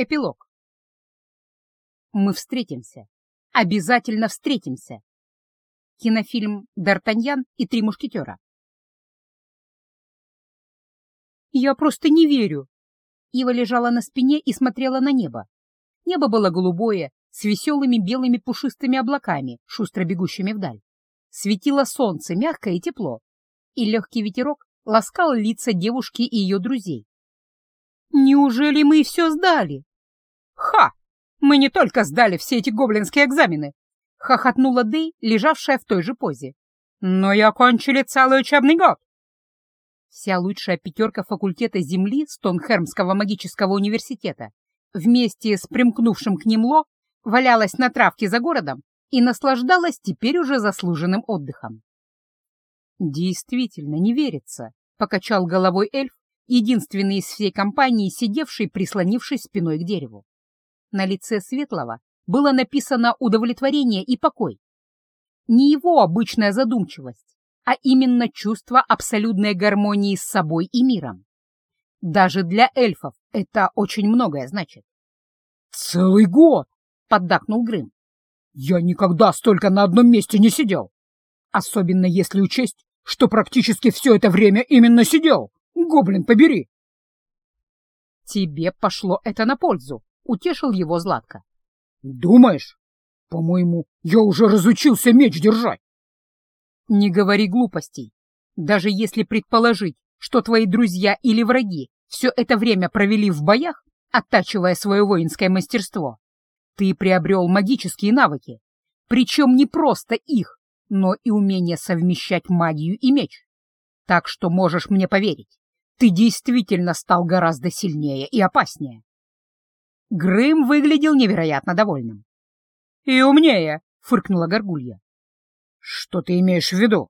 Эпилог. Мы встретимся. Обязательно встретимся. Кинофильм «Д'Артаньян и три мушкетера». Я просто не верю. Ива лежала на спине и смотрела на небо. Небо было голубое, с веселыми белыми пушистыми облаками, шустро бегущими вдаль. Светило солнце, мягкое и тепло, и легкий ветерок ласкал лица девушки и ее друзей. «Неужели мы все сдали?» «Ха! Мы не только сдали все эти гоблинские экзамены!» — хохотнула Дэй, лежавшая в той же позе. «Но и окончили целый учебный год!» Вся лучшая пятерка факультета Земли Стонхермского магического университета вместе с примкнувшим к ним Ло валялась на травке за городом и наслаждалась теперь уже заслуженным отдыхом. «Действительно, не верится», — покачал головой эльф, единственный из всей компании, сидевший, прислонившись спиной к дереву. На лице Светлого было написано удовлетворение и покой. Не его обычная задумчивость, а именно чувство абсолютной гармонии с собой и миром. Даже для эльфов это очень многое значит. «Целый год!» — поддакнул Грым. «Я никогда столько на одном месте не сидел! Особенно если учесть, что практически все это время именно сидел! Гоблин, побери!» «Тебе пошло это на пользу», — утешил его Златко. «Думаешь? По-моему, я уже разучился меч держать!» «Не говори глупостей. Даже если предположить, что твои друзья или враги все это время провели в боях, оттачивая свое воинское мастерство, ты приобрел магические навыки, причем не просто их, но и умение совмещать магию и меч. Так что можешь мне поверить, ты действительно стал гораздо сильнее и опаснее. Грым выглядел невероятно довольным. «И умнее!» — фыркнула Горгулья. «Что ты имеешь в виду?»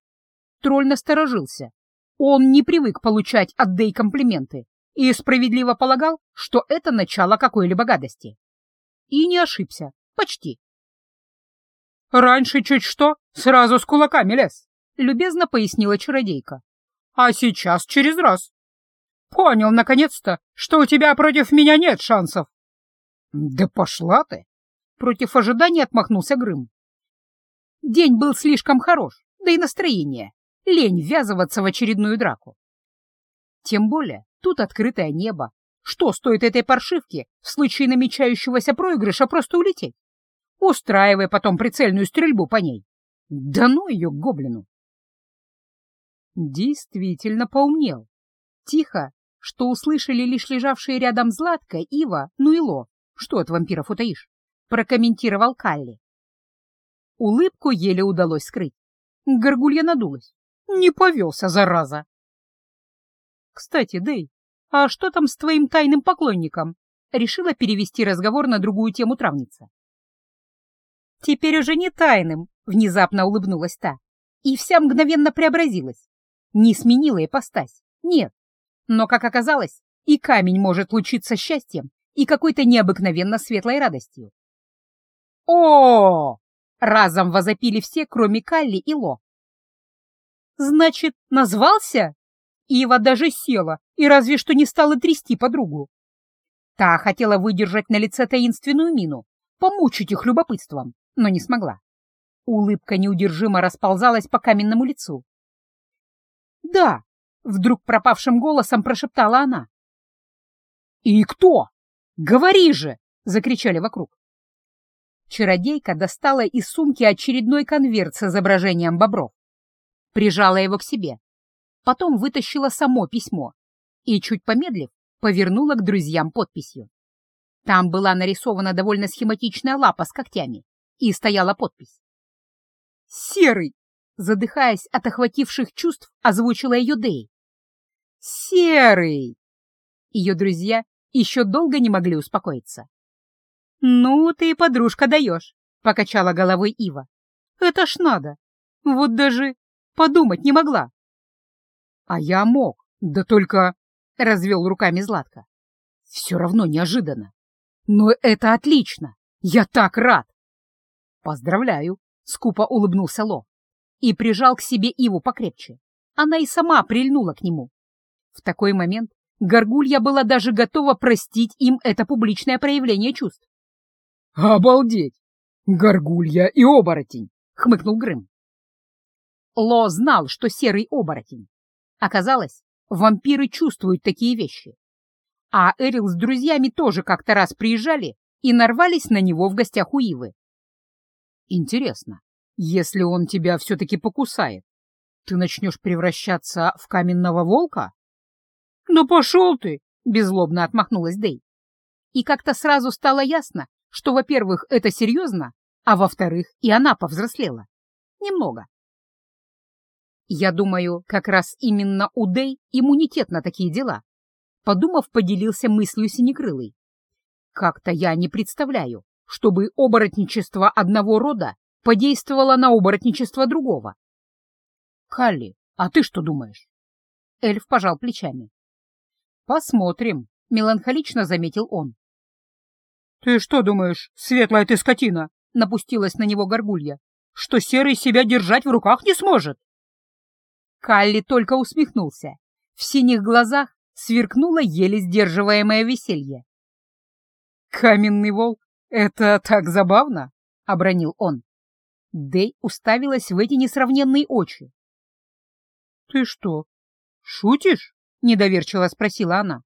Тролль насторожился. Он не привык получать от Дэй комплименты и справедливо полагал, что это начало какой-либо гадости. И не ошибся. Почти. «Раньше чуть что, сразу с кулаками лез», — любезно пояснила чародейка. «А сейчас через раз. Понял, наконец-то, что у тебя против меня нет шансов». «Да пошла ты!» — против ожидания отмахнулся Грым. День был слишком хорош, да и настроение. Лень ввязываться в очередную драку. Тем более тут открытое небо, что стоит этой паршивке в случае намечающегося проигрыша просто улететь? Устраивая потом прицельную стрельбу по ней. Да ну ее, гоблину! Действительно поумнел. Тихо, что услышали лишь лежавшие рядом Златка, Ива, ну и Ло. Что от вампиров утаишь? Прокомментировал Калли. Улыбку еле удалось скрыть. Горгулья надулась. Не повелся, зараза. Кстати, Дэй, «А что там с твоим тайным поклонником?» Решила перевести разговор на другую тему травница. «Теперь уже не тайным», — внезапно улыбнулась та, и вся мгновенно преобразилась. Не сменила ипостась, нет. Но, как оказалось, и камень может лучиться счастьем и какой-то необыкновенно светлой радостью. о, разом возопили все, кроме Калли и Ло. «Значит, назвался?» Ива даже села и разве что не стала трясти подругу. Та хотела выдержать на лице таинственную мину, помучить их любопытством, но не смогла. Улыбка неудержимо расползалась по каменному лицу. «Да!» — вдруг пропавшим голосом прошептала она. «И кто? Говори же!» — закричали вокруг. Чародейка достала из сумки очередной конверт с изображением бобров. Прижала его к себе потом вытащила само письмо и, чуть помедлив, повернула к друзьям подписью. Там была нарисована довольно схематичная лапа с когтями, и стояла подпись. «Серый!» — задыхаясь от охвативших чувств, озвучила ее Дэй. «Серый!» Ее друзья еще долго не могли успокоиться. «Ну, ты, подружка, даешь!» — покачала головой Ива. «Это ж надо! Вот даже подумать не могла!» А я мог, да только... — развел руками Златко. Все равно неожиданно. Но это отлично. Я так рад. Поздравляю, — скупо улыбнулся Ло и прижал к себе Иву покрепче. Она и сама прильнула к нему. В такой момент Горгулья была даже готова простить им это публичное проявление чувств. «Обалдеть! Горгулья и оборотень!» — хмыкнул Грым. Ло знал, что серый оборотень. Оказалось, вампиры чувствуют такие вещи. А Эрил с друзьями тоже как-то раз приезжали и нарвались на него в гостях у Ивы. Интересно, если он тебя все-таки покусает, ты начнешь превращаться в каменного волка? «Ну пошел ты!» — беззлобно отмахнулась Дэй. И как-то сразу стало ясно, что, во-первых, это серьезно, а во-вторых, и она повзрослела. Немного. Я думаю, как раз именно у Дэй иммунитет на такие дела. Подумав, поделился мыслью Синекрылый. Как-то я не представляю, чтобы оборотничество одного рода подействовало на оборотничество другого. Калли, а ты что думаешь? Эльф пожал плечами. «Посмотрим», — меланхолично заметил он. «Ты что думаешь, светлая ты скотина?» — напустилась на него горгулья. «Что серый себя держать в руках не сможет?» Калли только усмехнулся. В синих глазах сверкнуло еле сдерживаемое веселье. «Каменный волк — это так забавно!» — обронил он. Дэй уставилась в эти несравненные очи. «Ты что, шутишь?» — недоверчиво спросила она.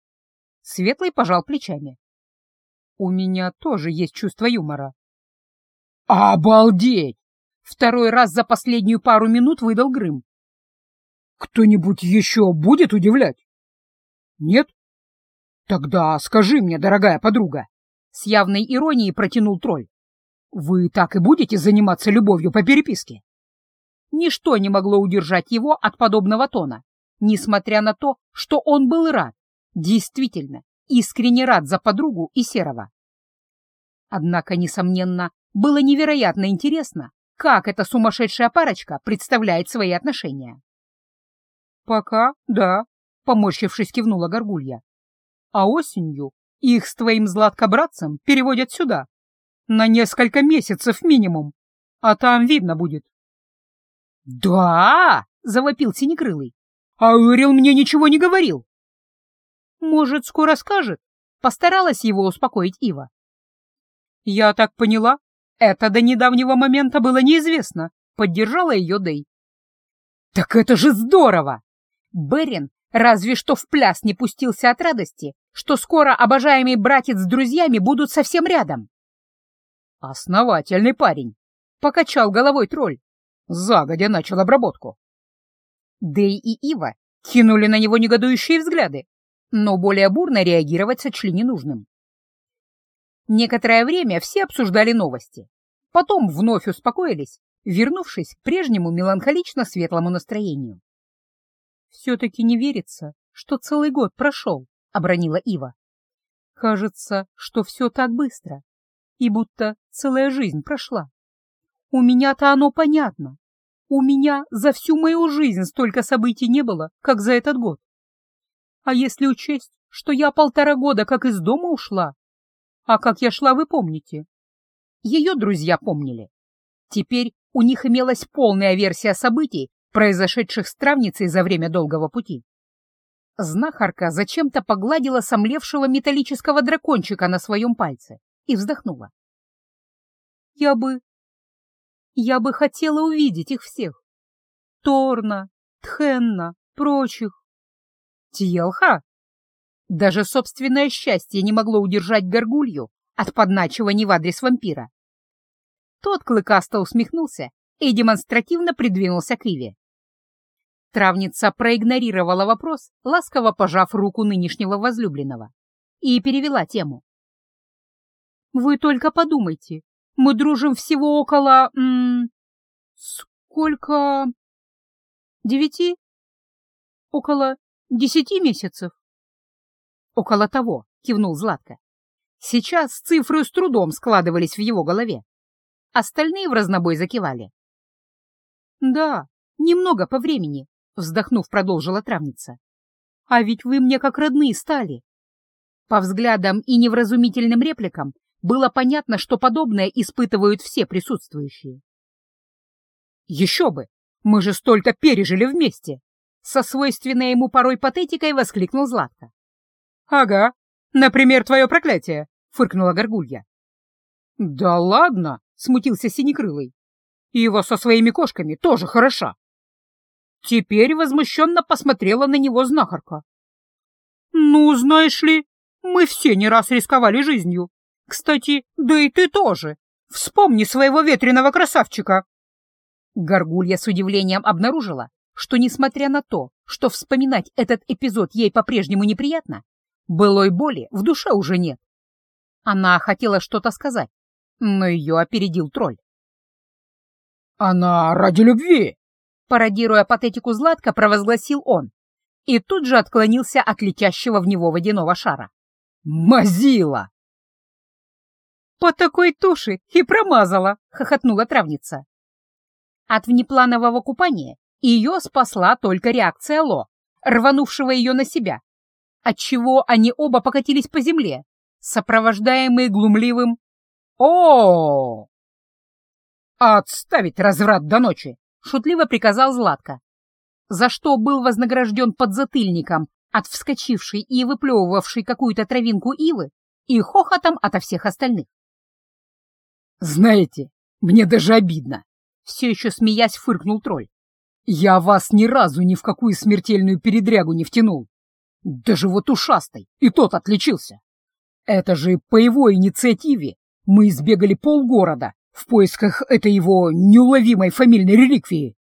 Светлый пожал плечами. «У меня тоже есть чувство юмора». «Обалдеть!» — второй раз за последнюю пару минут выдал Грым. «Кто-нибудь еще будет удивлять?» «Нет?» «Тогда скажи мне, дорогая подруга!» С явной иронией протянул тролль. «Вы так и будете заниматься любовью по переписке?» Ничто не могло удержать его от подобного тона несмотря на то, что он был рад, действительно, искренне рад за подругу и Серого. Однако, несомненно, было невероятно интересно, как эта сумасшедшая парочка представляет свои отношения. «Пока, да», — поморщившись, кивнула Горгулья. «А осенью их с твоим златкобратцем переводят сюда. На несколько месяцев минимум. А там видно будет». «Да!» — завопил Синекрылый. А Эрил мне ничего не говорил. Может, скоро скажет? Постаралась его успокоить Ива. Я так поняла, это до недавнего момента было неизвестно, поддержала ее Дэй. Так это же здорово! Берин разве что в пляс не пустился от радости, что скоро обожаемый братец с друзьями будут совсем рядом. Основательный парень, покачал головой тролль. Загодя начал обработку. Дэй и Ива кинули на него негодующие взгляды, но более бурно реагировать сочли ненужным. Некоторое время все обсуждали новости. Потом вновь успокоились, вернувшись к прежнему меланхолично светлому настроению. «Все-таки не верится, что целый год прошел», — обронила Ива. «Кажется, что все так быстро, и будто целая жизнь прошла. У меня-то оно понятно, у меня за всю мою жизнь столько событий не было, как за этот год. А если учесть, что я полтора года как из дома ушла? А как я шла, вы помните? Ее друзья помнили. Теперь у них имелась полная версия событий, произошедших с травницей за время долгого пути. Знахарка зачем-то погладила сомлевшего металлического дракончика на своем пальце и вздохнула. «Я бы я бы хотела увидеть их всех. Торна, Тхенна, прочих. Тьелха? Даже собственное счастье не могло удержать горгулью от подначивания в адрес вампира. Тот клыкасто усмехнулся и демонстративно придвинулся к Иве. Травница проигнорировала вопрос, ласково пожав руку нынешнего возлюбленного, и перевела тему. «Вы только подумайте, мы дружим всего около... М сколько... Девяти? Около десяти месяцев. Около того, кивнул Златко. Сейчас цифры с трудом складывались в его голове. Остальные в разнобой закивали. Да, немного по времени, вздохнув, продолжила травница. А ведь вы мне как родные стали. По взглядам и невразумительным репликам было понятно, что подобное испытывают все присутствующие. «Еще бы! Мы же столько пережили вместе!» Со свойственной ему порой патетикой воскликнул Златко. Ага, например, твое проклятие, фыркнула горгулья. Да ладно, смутился Синекрылый. Ива со своими кошками тоже хороша. Теперь возмущенно посмотрела на него знахарка. «Ну, знаешь ли, мы все не раз рисковали жизнью. Кстати, да и ты тоже. Вспомни своего ветреного красавчика!» Горгулья с удивлением обнаружила, что, несмотря на то, что вспоминать этот эпизод ей по-прежнему неприятно, былой боли в душе уже нет. Она хотела что-то сказать, но ее опередил тролль. «Она ради любви!» Пародируя патетику Златка, провозгласил он и тут же отклонился от летящего в него водяного шара. «Мазила!» «По такой туши и промазала!» — хохотнула травница. От внепланового купания ее спасла только реакция Ло, рванувшего ее на себя, отчего они оба покатились по земле, сопровождаемые глумливым о, «Отставить разврат до ночи!» — шутливо приказал Златко, за что был вознагражден подзатыльником от вскочившей и выплевывавшей какую-то травинку ивы и хохотом ото всех остальных. «Знаете, мне даже обидно!» — все еще смеясь фыркнул тролль. «Я вас ни разу ни в какую смертельную передрягу не втянул. Даже вот ушастый, и тот отличился. Это же по его инициативе мы избегали полгорода в поисках этой его неуловимой фамильной реликвии.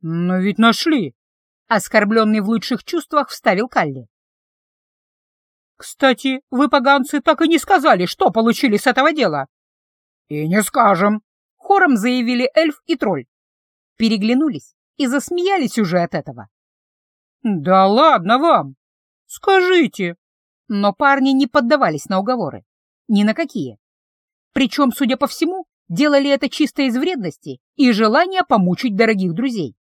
«Но ведь нашли!» — оскорбленный в лучших чувствах вставил Калли. «Кстати, вы, поганцы, так и не сказали, что получили с этого дела». «И не скажем», — хором заявили эльф и тролль. Переглянулись и засмеялись уже от этого. «Да ладно вам! Скажите!» Но парни не поддавались на уговоры. Ни на какие. Причем, судя по всему, делали это чисто из вредности и желания помучить дорогих друзей.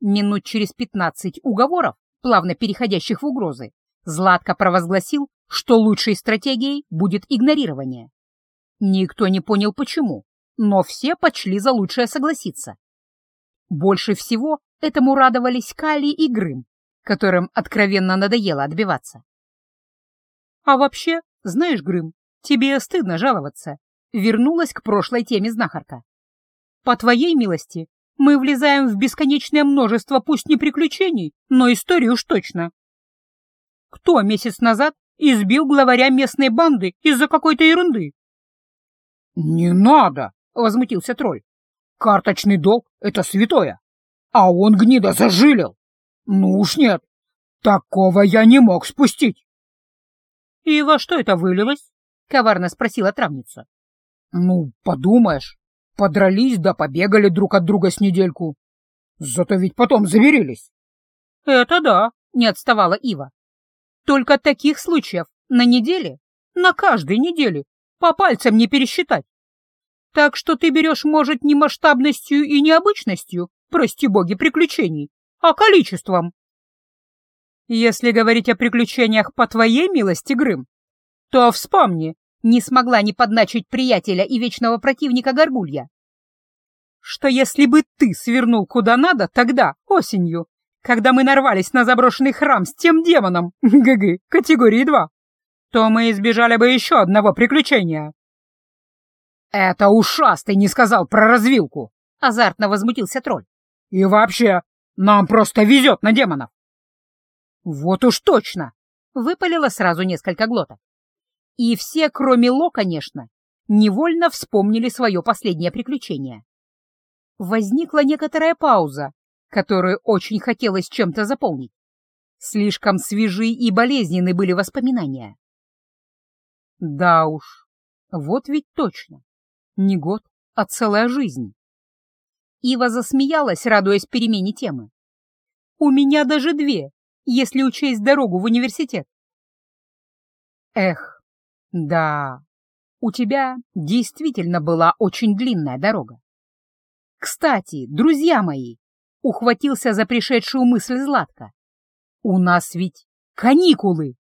Минут через пятнадцать уговоров, плавно переходящих в угрозы, Златко провозгласил, что лучшей стратегией будет игнорирование. Никто не понял почему, но все почли за лучшее согласиться. Больше всего этому радовались Кали и Грым, которым откровенно надоело отбиваться. «А вообще, знаешь, Грым, тебе стыдно жаловаться», — вернулась к прошлой теме знахарка. «По твоей милости, мы влезаем в бесконечное множество пусть не приключений, но истории уж точно. Кто месяц назад избил главаря местной банды из-за какой-то ерунды?» «Не надо!» — возмутился тролль. «Карточный долг — это святое, а он гнида зажилил. Ну уж нет, такого я не мог спустить». «И во что это вылилось?» — коварно спросила травница. «Ну, подумаешь, подрались да побегали друг от друга с недельку. Зато ведь потом замирились». «Это да», — не отставала Ива. «Только таких случаев на неделе, на каждой неделе, по пальцам не пересчитать. Так что ты берешь, может, не масштабностью и необычностью, прости боги, приключений, а количеством. Если говорить о приключениях по твоей милости, Грым, то вспомни, не смогла не подначить приятеля и вечного противника Горгулья, что если бы ты свернул куда надо тогда, осенью, когда мы нарвались на заброшенный храм с тем демоном, ГГ, категории 2, то мы избежали бы еще одного приключения. «Это ушастый не сказал про развилку!» — азартно возмутился тролль. «И вообще, нам просто везет на демонов!» «Вот уж точно!» — выпалило сразу несколько глоток. И все, кроме Ло, конечно, невольно вспомнили свое последнее приключение. Возникла некоторая пауза, которую очень хотелось чем-то заполнить. Слишком свежи и болезненны были воспоминания. Да уж, вот ведь точно. Не год, а целая жизнь. Ива засмеялась, радуясь перемене темы. У меня даже две, если учесть дорогу в университет. Эх, да, у тебя действительно была очень длинная дорога. Кстати, друзья мои, ухватился за пришедшую мысль Златка. У нас ведь каникулы.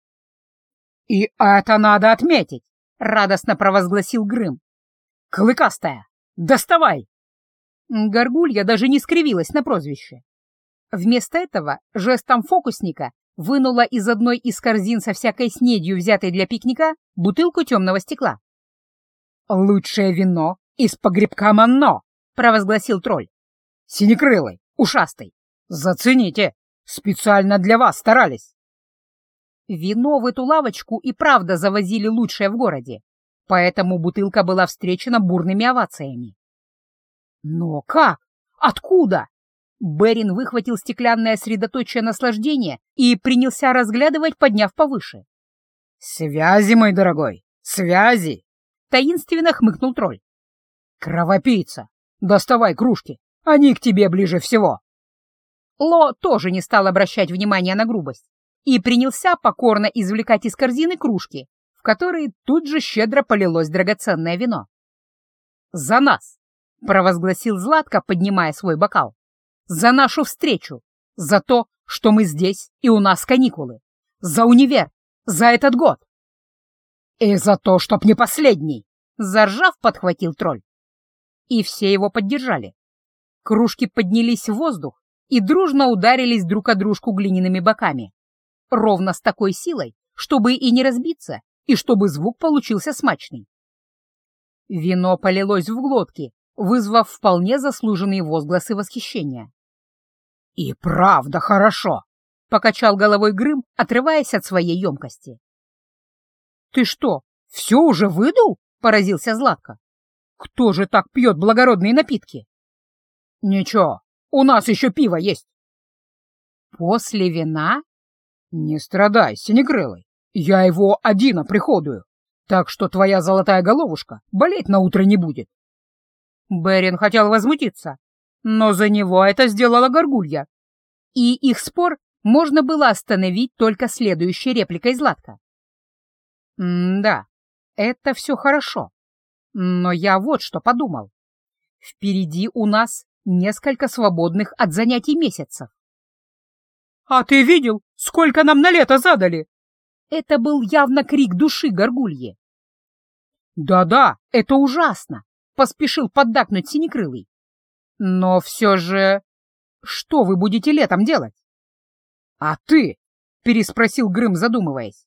И это надо отметить, радостно провозгласил Грым. Клыкастая, доставай! Горгулья даже не скривилась на прозвище. Вместо этого жестом фокусника вынула из одной из корзин со всякой снедью, взятой для пикника, бутылку темного стекла. «Лучшее вино из погребка Манно!» — провозгласил тролль. «Синекрылый, ушастый, зацените! Специально для вас старались!» Вино в эту лавочку и правда завозили лучшее в городе, поэтому бутылка была встречена бурными овациями. Но как? Откуда? Берин выхватил стеклянное средоточие наслаждения и принялся разглядывать, подняв повыше. «Связи, мой дорогой, связи!» — таинственно хмыкнул тролль. «Кровопийца! Доставай кружки, они к тебе ближе всего!» Ло тоже не стал обращать внимания на грубость и принялся покорно извлекать из корзины кружки, в которые тут же щедро полилось драгоценное вино. «За нас!» — провозгласил Златко, поднимая свой бокал. «За нашу встречу! За то, что мы здесь и у нас каникулы! За универ! За этот год!» «И за то, чтоб не последний!» — заржав, подхватил тролль. И все его поддержали. Кружки поднялись в воздух и дружно ударились друг о дружку глиняными боками. Ровно с такой силой, чтобы и не разбиться, и чтобы звук получился смачный. Вино полилось в глотки, вызвав вполне заслуженные возгласы восхищения. «И правда хорошо!» — покачал головой Грым, отрываясь от своей емкости. «Ты что, все уже выдул?» — поразился Златко. «Кто же так пьет благородные напитки?» «Ничего, у нас еще пиво есть». «После вина?» «Не страдай, синекрылый, я его один оприходую, так что твоя золотая головушка болеть на утро не будет. Берин хотел возмутиться, но за него это сделала горгулья. И их спор можно было остановить только следующей репликой Златка. «Да, это все хорошо, но я вот что подумал. Впереди у нас несколько свободных от занятий месяцев. «А ты видел, сколько нам на лето задали?» Это был явно крик души горгульи. «Да-да, это ужасно поспешил поддакнуть Синекрылый. Но все же... Что вы будете летом делать? А ты? Переспросил Грым, задумываясь.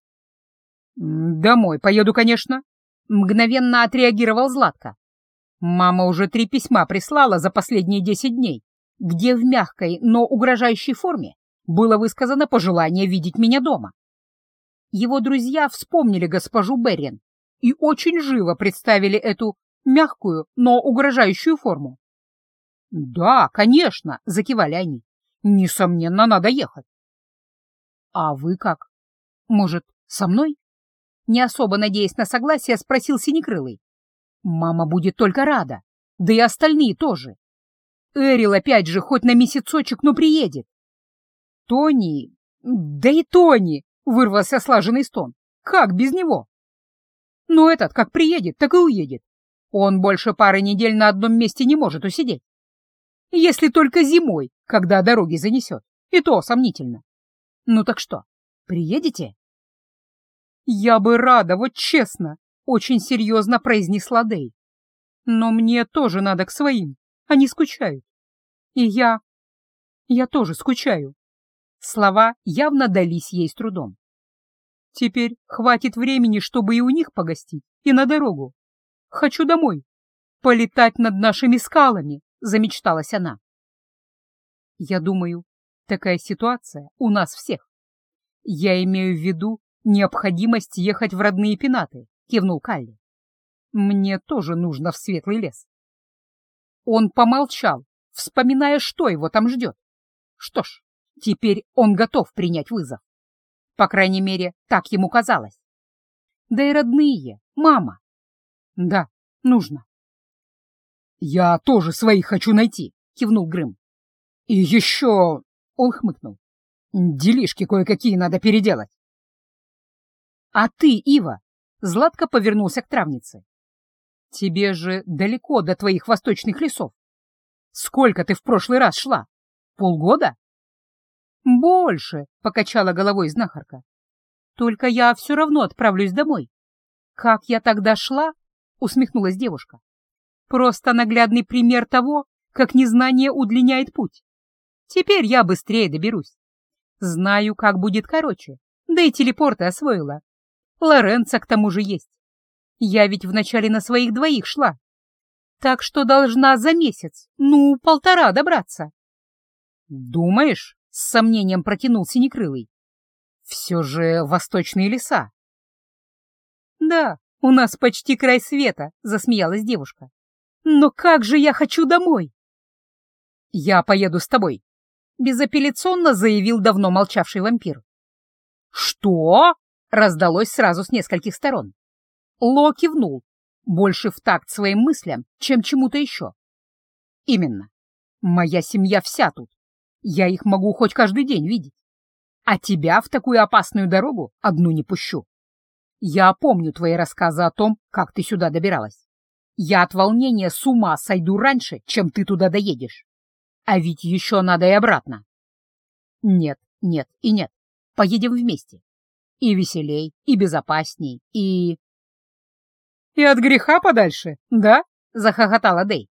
Домой поеду, конечно. Мгновенно отреагировал Златко. Мама уже три письма прислала за последние десять дней, где в мягкой, но угрожающей форме было высказано пожелание видеть меня дома. Его друзья вспомнили госпожу Беррин и очень живо представили эту мягкую, но угрожающую форму. «Да, конечно», — закивали они. «Несомненно, надо ехать». «А вы как? Может, со мной?» Не особо надеясь на согласие, спросил Синекрылый. «Мама будет только рада, да и остальные тоже. Эрил опять же хоть на месяцочек, но приедет». «Тони... Да и Тони!» — вырвался слаженный стон. «Как без него?» «Ну этот как приедет, так и уедет. Он больше пары недель на одном месте не может усидеть. Если только зимой, когда дороги занесет. И то сомнительно. Ну так что, приедете? Я бы рада, вот честно, очень серьезно произнесла Дэй. Но мне тоже надо к своим. Они скучают. И я... Я тоже скучаю. Слова явно дались ей с трудом. Теперь хватит времени, чтобы и у них погостить, и на дорогу. Хочу домой. Полетать над нашими скалами, замечталась она. Я думаю, такая ситуация у нас всех. Я имею в виду необходимость ехать в родные пенаты, кивнул Калли. Мне тоже нужно в светлый лес. Он помолчал, вспоминая, что его там ждет. Что ж, теперь он готов принять вызов. По крайней мере, так ему казалось. Да и родные, мама, да, нужно. Я тоже своих хочу найти, кивнул Грым. И еще... Он хмыкнул. Делишки кое-какие надо переделать. А ты, Ива, Златко повернулся к травнице. Тебе же далеко до твоих восточных лесов. Сколько ты в прошлый раз шла? Полгода? Больше, покачала головой знахарка. Только я все равно отправлюсь домой. Как я тогда шла, усмехнулась девушка. Просто наглядный пример того, как незнание удлиняет путь. Теперь я быстрее доберусь. Знаю, как будет короче, да и телепорты освоила. Лоренца к тому же есть. Я ведь вначале на своих двоих шла. Так что должна за месяц, ну, полтора добраться. Думаешь? С сомнением протянул Синекрылый. Все же восточные леса. Да, у нас почти край света, засмеялась девушка. Но как же я хочу домой! Я поеду с тобой, безапелляционно заявил давно молчавший вампир. Что? раздалось сразу с нескольких сторон. Ло кивнул, больше в такт своим мыслям, чем чему-то еще. Именно. Моя семья вся тут. Я их могу хоть каждый день видеть. А тебя в такую опасную дорогу одну не пущу. Я помню твои рассказы о том, как ты сюда добиралась. Я от волнения с ума сойду раньше, чем ты туда доедешь. А ведь еще надо и обратно. Нет, нет и нет. Поедем вместе. И веселей, и безопасней, и... «И от греха подальше, да?» — захохотала Дэй.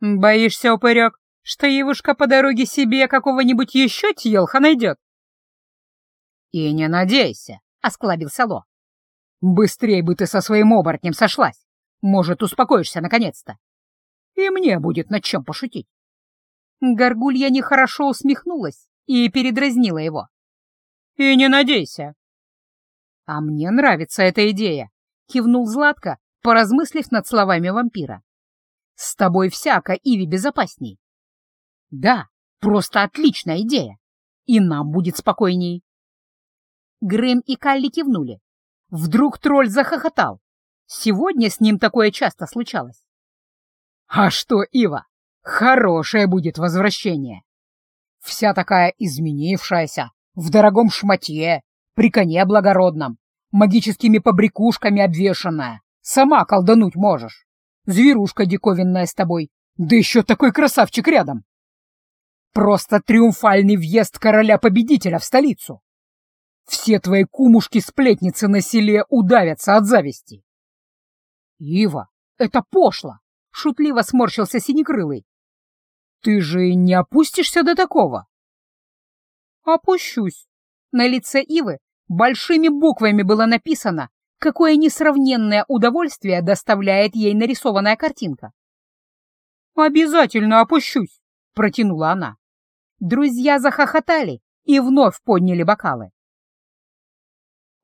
«Боишься, упырек, что Евушка по дороге себе какого-нибудь еще тьелха найдет?» «И не надейся», — осклабился Ло. «Быстрей бы ты со своим оборотнем сошлась. Может, успокоишься наконец-то. И мне будет над чем пошутить». Горгулья нехорошо усмехнулась и передразнила его. «И не надейся». «А мне нравится эта идея», — кивнул Златко, поразмыслив над словами вампира. «С тобой всяко, Иви, безопасней». «Да, просто отличная идея. И нам будет спокойней». Грэм и Калли кивнули. Вдруг тролль захохотал. Сегодня с ним такое часто случалось. «А что, Ива, хорошее будет возвращение. Вся такая изменившаяся, в дорогом шматье, при коне благородном, магическими побрякушками обвешанная, Сама колдануть можешь. Зверушка диковинная с тобой, да еще такой красавчик рядом. Просто триумфальный въезд короля-победителя в столицу. Все твои кумушки-сплетницы на селе удавятся от зависти. Ива, это пошло, шутливо сморщился синекрылый. Ты же не опустишься до такого? Опущусь. На лице Ивы большими буквами было написано какое несравненное удовольствие доставляет ей нарисованная картинка. «Обязательно опущусь», — протянула она. Друзья захохотали и вновь подняли бокалы.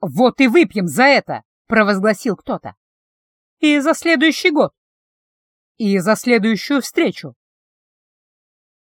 «Вот и выпьем за это!» — провозгласил кто-то. «И за следующий год!» «И за следующую встречу!»